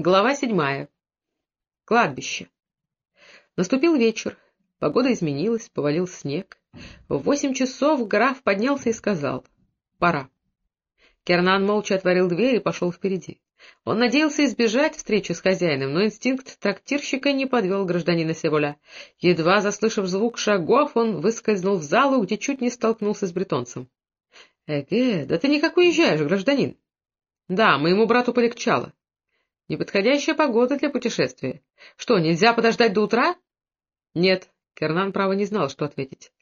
Глава седьмая. Кладбище. Наступил вечер. Погода изменилась, повалил снег. В восемь часов граф поднялся и сказал «Пора». Кернан молча отворил дверь и пошел впереди. Он надеялся избежать встречи с хозяином, но инстинкт трактирщика не подвел гражданина Севоля. Едва заслышав звук шагов, он выскользнул в залу, где чуть не столкнулся с бретонцем. — Эге, да ты никак уезжаешь, гражданин. — Да, моему брату полегчало. Неподходящая погода для путешествия. Что, нельзя подождать до утра? Нет, Кернан, право, не знал, что ответить.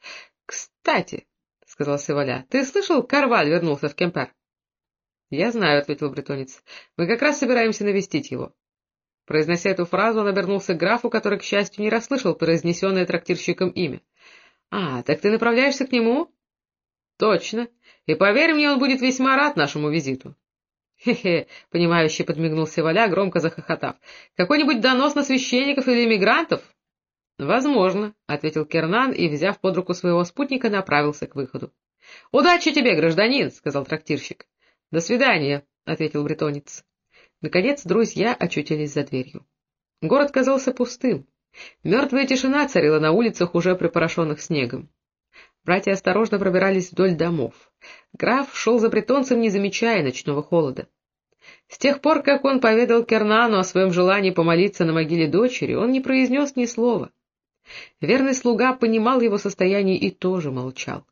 Кстати, — сказал Севаля, — ты слышал, Карваль вернулся в Кемпер? Я знаю, — ответил бретонец. Мы как раз собираемся навестить его. Произнося эту фразу, он обернулся к графу, который, к счастью, не расслышал произнесенное трактирщиком имя. — А, так ты направляешься к нему? — Точно. И поверь мне, он будет весьма рад нашему визиту. «Хе-хе», — понимающе подмигнул Севаля, громко захохотав. «Какой-нибудь донос на священников или эмигрантов?» «Возможно», — ответил Кернан и, взяв под руку своего спутника, направился к выходу. «Удачи тебе, гражданин», — сказал трактирщик. «До свидания», — ответил бретонец. Наконец друзья очутились за дверью. Город казался пустым. Мертвая тишина царила на улицах, уже припорошенных снегом. Братья осторожно пробирались вдоль домов. Граф шел за бретонцем, не замечая ночного холода. С тех пор, как он поведал Кернану о своем желании помолиться на могиле дочери, он не произнес ни слова. Верный слуга понимал его состояние и тоже молчал.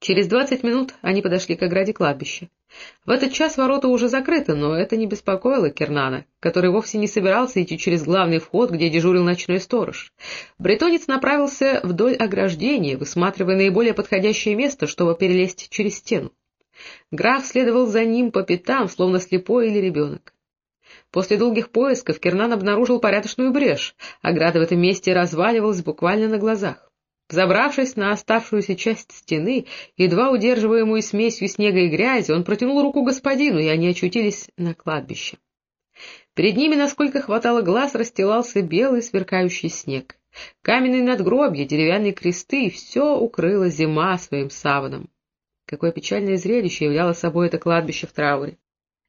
Через двадцать минут они подошли к ограде кладбища. В этот час ворота уже закрыты, но это не беспокоило Кернана, который вовсе не собирался идти через главный вход, где дежурил ночной сторож. Бретонец направился вдоль ограждения, высматривая наиболее подходящее место, чтобы перелезть через стену. Граф следовал за ним по пятам, словно слепой или ребенок. После долгих поисков Кернан обнаружил порядочную брешь, ограда в этом месте разваливалась буквально на глазах. Забравшись на оставшуюся часть стены, едва удерживаемую смесью снега и грязи, он протянул руку господину, и они очутились на кладбище. Перед ними, насколько хватало глаз, расстилался белый сверкающий снег. Каменные надгробья, деревянные кресты, все укрыла зима своим саваном. Какое печальное зрелище являло собой это кладбище в трауре.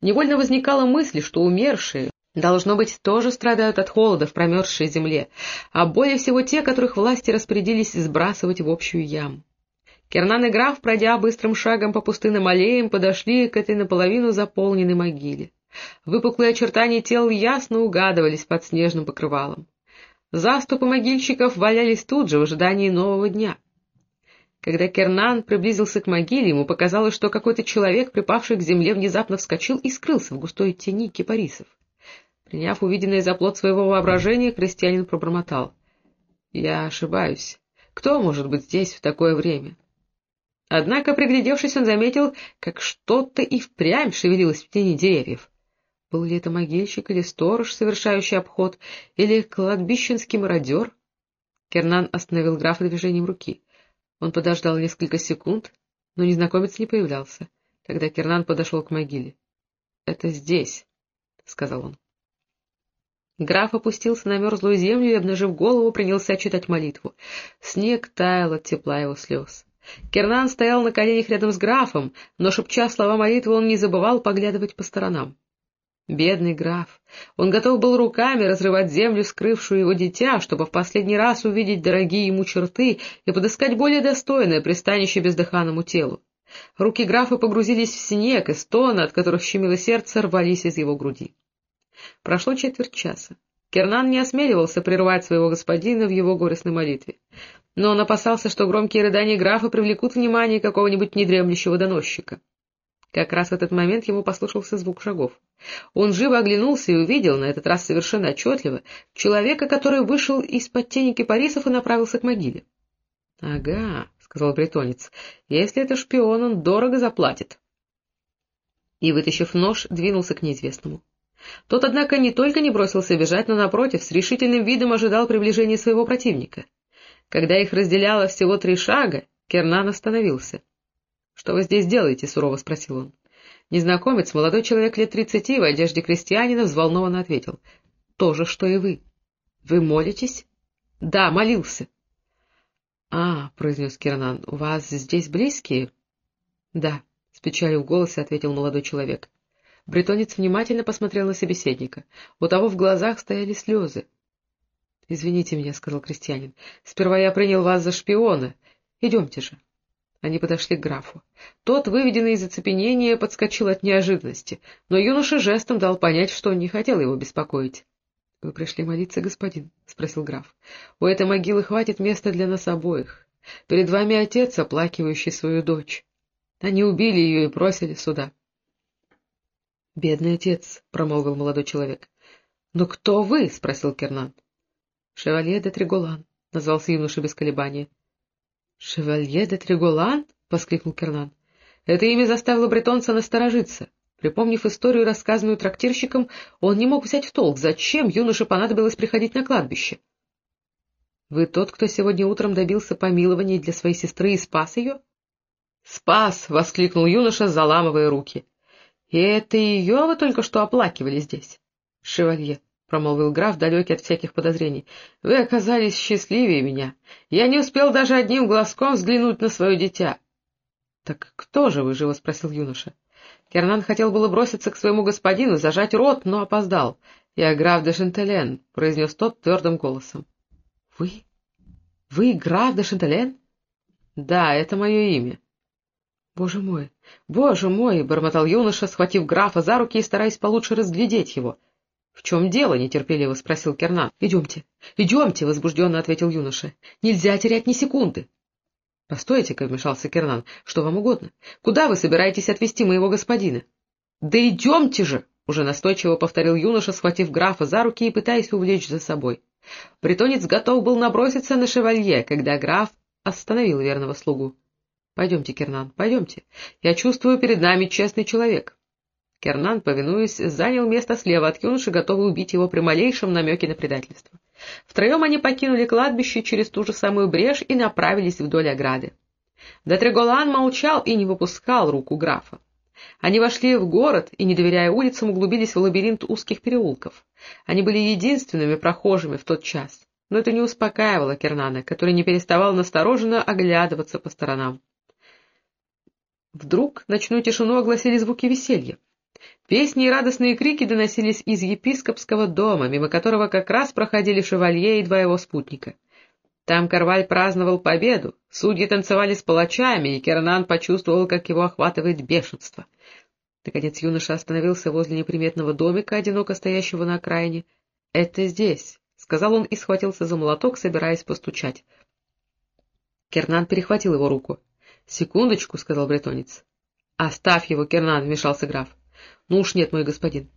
Невольно возникала мысль, что умершие, Должно быть, тоже страдают от холода в промерзшей земле, а более всего те, которых власти распорядились сбрасывать в общую яму. Кернан и граф, пройдя быстрым шагом по пустынным аллеям, подошли к этой наполовину заполненной могиле. Выпуклые очертания тел ясно угадывались под снежным покрывалом. Заступы могильщиков валялись тут же в ожидании нового дня. Когда Кернан приблизился к могиле, ему показалось, что какой-то человек, припавший к земле, внезапно вскочил и скрылся в густой тени кипарисов. Приняв увиденное за плод своего воображения, крестьянин пробормотал. — Я ошибаюсь. Кто может быть здесь в такое время? Однако, приглядевшись, он заметил, как что-то и впрямь шевелилось в тени деревьев. Был ли это могильщик или сторож, совершающий обход, или кладбищенский мародер? Кернан остановил графа движением руки. Он подождал несколько секунд, но незнакомец не появлялся. Тогда Кернан подошел к могиле. — Это здесь, — сказал он. Граф опустился на мерзлую землю и, обнажив голову, принялся читать молитву. Снег таял от тепла его слез. Кернан стоял на коленях рядом с графом, но, шепча слова молитвы, он не забывал поглядывать по сторонам. Бедный граф! Он готов был руками разрывать землю, скрывшую его дитя, чтобы в последний раз увидеть дорогие ему черты и подыскать более достойное пристанище бездыханному телу. Руки графа погрузились в снег, и стоны, от которых щемило сердце, рвались из его груди. Прошло четверть часа. Кернан не осмеливался прервать своего господина в его горестной молитве. Но он опасался, что громкие рыдания графа привлекут внимание какого-нибудь недремлющего доносчика. Как раз в этот момент ему послышался звук шагов. Он живо оглянулся и увидел, на этот раз совершенно отчетливо, человека, который вышел из-под тени кипарисов и направился к могиле. — Ага, — сказал бретонец, — если это шпион, он дорого заплатит. И, вытащив нож, двинулся к неизвестному. Тот, однако, не только не бросился бежать, но, напротив, с решительным видом ожидал приближения своего противника. Когда их разделяло всего три шага, Кернан остановился. — Что вы здесь делаете? — сурово спросил он. Незнакомец, молодой человек лет тридцати, в одежде крестьянина, взволнованно ответил. — То же, что и вы. — Вы молитесь? — Да, молился. — А, — произнес Кернан, — у вас здесь близкие? — Да, — с печалью в голосе ответил молодой человек. Бретонец внимательно посмотрел на собеседника. У того в глазах стояли слезы. — Извините меня, — сказал крестьянин. — Сперва я принял вас за шпиона. Идемте же. Они подошли к графу. Тот, выведенный из оцепенения, подскочил от неожиданности, но юноша жестом дал понять, что он не хотел его беспокоить. — Вы пришли молиться, господин? — спросил граф. — У этой могилы хватит места для нас обоих. Перед вами отец, оплакивающий свою дочь. Они убили ее и бросили сюда. — Бедный отец, — промолвил молодой человек. — Но кто вы? — спросил Кернан. — Шевалье де Триголан, — назвался юноша без колебания. — Шевалье де Триголан? — воскликнул Кернан. Это имя заставило бретонца насторожиться. Припомнив историю, рассказанную трактирщиком, он не мог взять в толк, зачем юноше понадобилось приходить на кладбище. — Вы тот, кто сегодня утром добился помилования для своей сестры и спас ее? — Спас! — воскликнул юноша, заламывая руки. — И это ее вы только что оплакивали здесь? — Шевалье, — промолвил граф, далекий от всяких подозрений, — вы оказались счастливее меня. Я не успел даже одним глазком взглянуть на свое дитя. — Так кто же вы? — живо спросил юноша. Кернан хотел было броситься к своему господину, зажать рот, но опоздал. — Я граф де Шентелен, — произнес тот твердым голосом. — Вы? Вы граф де Шентелен? — Да, это мое имя. — Боже мой, боже мой! — бормотал юноша, схватив графа за руки и стараясь получше разглядеть его. — В чем дело? — нетерпеливо спросил Кернан. — Идемте, идемте! — возбужденно ответил юноша. — Нельзя терять ни секунды. — Постойте-ка, — вмешался Кернан, — что вам угодно? Куда вы собираетесь отвезти моего господина? — Да идемте же! — уже настойчиво повторил юноша, схватив графа за руки и пытаясь увлечь за собой. Бретонец готов был наброситься на шевалье, когда граф остановил верного слугу. — Пойдемте, Кернан, пойдемте. Я чувствую, перед нами честный человек. Кернан, повинуясь, занял место слева от юноши, готовый убить его при малейшем намеке на предательство. Втроем они покинули кладбище через ту же самую брешь и направились вдоль ограды. Датреголан молчал и не выпускал руку графа. Они вошли в город и, не доверяя улицам, углубились в лабиринт узких переулков. Они были единственными прохожими в тот час, но это не успокаивало Кернана, который не переставал настороженно оглядываться по сторонам. Вдруг ночную тишину огласили звуки веселья. Песни и радостные крики доносились из епископского дома, мимо которого как раз проходили шевалье и два его спутника. Там Карваль праздновал победу, судьи танцевали с палачами, и Кернан почувствовал, как его охватывает бешенство. Наконец юноша остановился возле неприметного домика, одиноко стоящего на окраине. — Это здесь, — сказал он и схватился за молоток, собираясь постучать. Кернан перехватил его руку. — Секундочку, — сказал бретонец. — Оставь его, Кернан, — вмешался граф. — Ну уж нет, мой господин.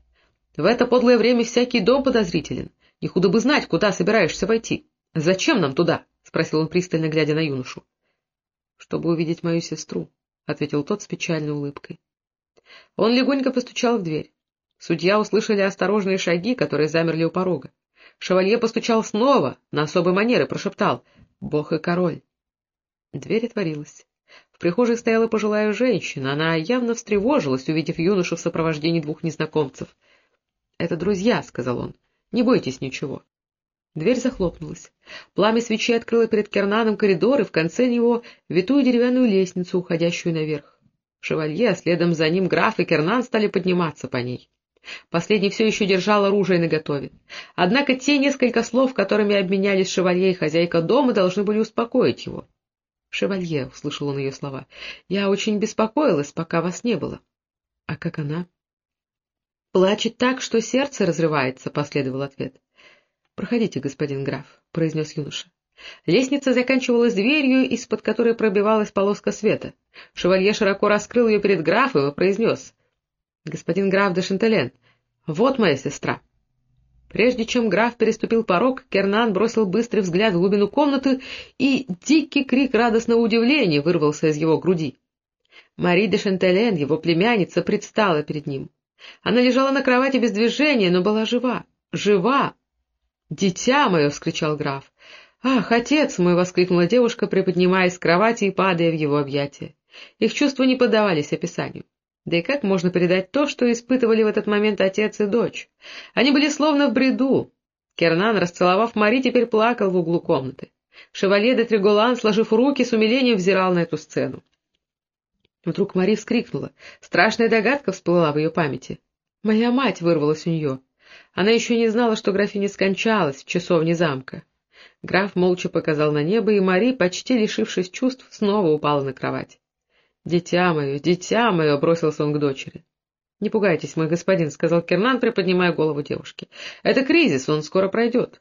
В это подлое время всякий дом подозрителен. Не худо бы знать, куда собираешься войти. Зачем нам туда? — спросил он, пристально глядя на юношу. — Чтобы увидеть мою сестру, — ответил тот с печальной улыбкой. Он легонько постучал в дверь. Судья услышали осторожные шаги, которые замерли у порога. Шевалье постучал снова, на особой манеры прошептал «Бог и король». Дверь отворилась прихожей стояла пожилая женщина. Она явно встревожилась, увидев юношу в сопровождении двух незнакомцев. — Это друзья, — сказал он. — Не бойтесь ничего. Дверь захлопнулась. Пламя свечи открыло перед Кернаном коридор, и в конце него витую деревянную лестницу, уходящую наверх. Шевалье, а следом за ним граф и Кернан стали подниматься по ней. Последний все еще держал оружие наготове. Однако те несколько слов, которыми обменялись шевалье и хозяйка дома, должны были успокоить его. «Шевалье», — услышал он ее слова, — «я очень беспокоилась, пока вас не было». «А как она?» «Плачет так, что сердце разрывается», — последовал ответ. «Проходите, господин граф», — произнес юноша. Лестница заканчивалась дверью, из-под которой пробивалась полоска света. Шевалье широко раскрыл ее перед графом и произнес. — Господин граф де Шантелен, вот моя сестра. Прежде чем граф переступил порог, Кернан бросил быстрый взгляд в глубину комнаты, и дикий крик радостного удивления вырвался из его груди. Мари де Шантелен, его племянница, предстала перед ним. Она лежала на кровати без движения, но была жива. Жива! «Дитя мое!» — вскричал граф. «Ах, отец мой!» — воскликнула девушка, приподнимаясь с кровати и падая в его объятия. Их чувства не поддавались описанию. Да и как можно передать то, что испытывали в этот момент отец и дочь? Они были словно в бреду. Кернан, расцеловав Мари, теперь плакал в углу комнаты. Шевалье де Триголан, сложив руки, с умилением взирал на эту сцену. Вдруг Мари вскрикнула. Страшная догадка всплыла в ее памяти. — Моя мать вырвалась у нее. Она еще не знала, что графиня скончалась в часовне замка. Граф молча показал на небо, и Мари, почти лишившись чувств, снова упала на кровать. — Дитя мое, дитя мое! — бросился он к дочери. — Не пугайтесь, мой господин, — сказал Кернан, приподнимая голову девушки. — Это кризис, он скоро пройдет.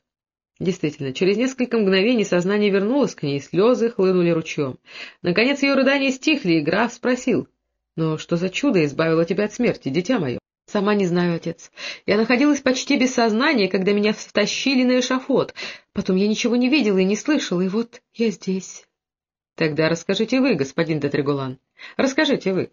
Действительно, через несколько мгновений сознание вернулось к ней, слезы хлынули ручьем. Наконец ее рыдания стихли, и граф спросил. — Но что за чудо избавило тебя от смерти, дитя мое? — Сама не знаю, отец. Я находилась почти без сознания, когда меня втащили на эшафот. Потом я ничего не видела и не слышала, и вот я здесь. — Тогда расскажите вы, господин Детрегулан. Расскажите вы.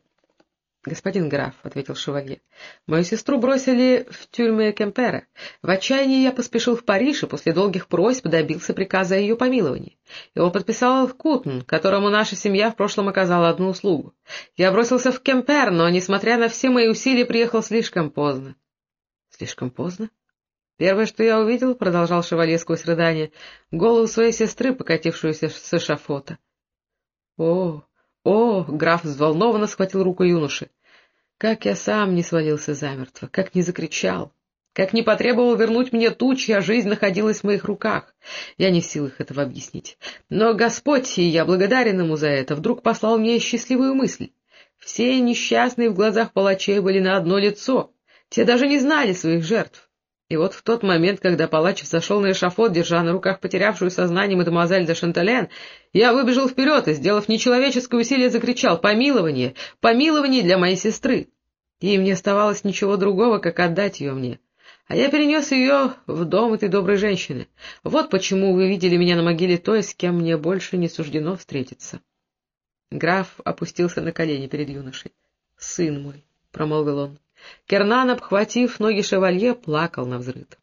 — Господин граф, — ответил шевалье, — мою сестру бросили в тюрьме Кемпера. В отчаянии я поспешил в Париж и после долгих просьб добился приказа о ее помиловании. Его подписал Кутн, которому наша семья в прошлом оказала одну услугу. Я бросился в Кемпер, но, несмотря на все мои усилия, приехал слишком поздно. — Слишком поздно? Первое, что я увидел, — продолжал шевалье сквозь рыдание, — голову своей сестры, покатившуюся с эшафота. — О, «О!» — граф взволнованно схватил руку юноши. «Как я сам не свалился замертво, как не закричал, как не потребовал вернуть мне ту, чья жизнь находилась в моих руках. Я не в силах этого объяснить. Но Господь, и я благодарен ему за это, вдруг послал мне счастливую мысль. Все несчастные в глазах палачей были на одно лицо, те даже не знали своих жертв. И вот в тот момент, когда палач зашел на эшафот, держа на руках потерявшую сознание мадемуазель де Шантален, я выбежал вперед и, сделав нечеловеческое усилие, закричал «Помилование! Помилование для моей сестры!» И им не оставалось ничего другого, как отдать ее мне. А я перенес ее в дом этой доброй женщины. Вот почему вы видели меня на могиле той, с кем мне больше не суждено встретиться. Граф опустился на колени перед юношей. — Сын мой, — промолвил он. Кернан, обхватив ноги шевалье, плакал на взрыд.